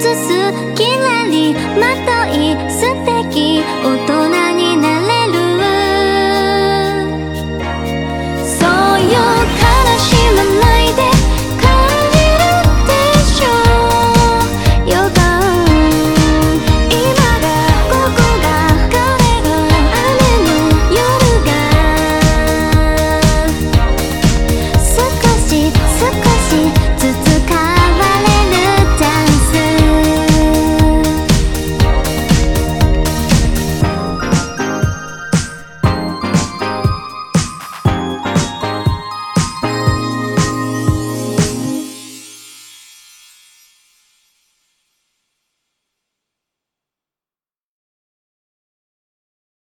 这